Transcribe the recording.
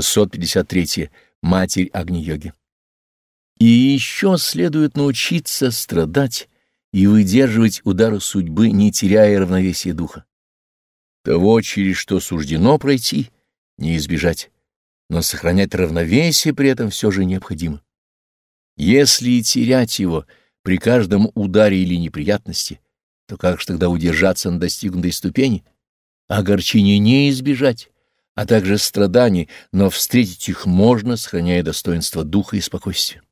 653. Матерь Агни-йоги. И еще следует научиться страдать и выдерживать удары судьбы, не теряя равновесия духа. Того, через что суждено пройти, не избежать, но сохранять равновесие при этом все же необходимо. Если терять его при каждом ударе или неприятности, то как же тогда удержаться на достигнутой ступени? Огорчения не избежать, а также страданий, но встретить их можно, сохраняя достоинство духа и спокойствия.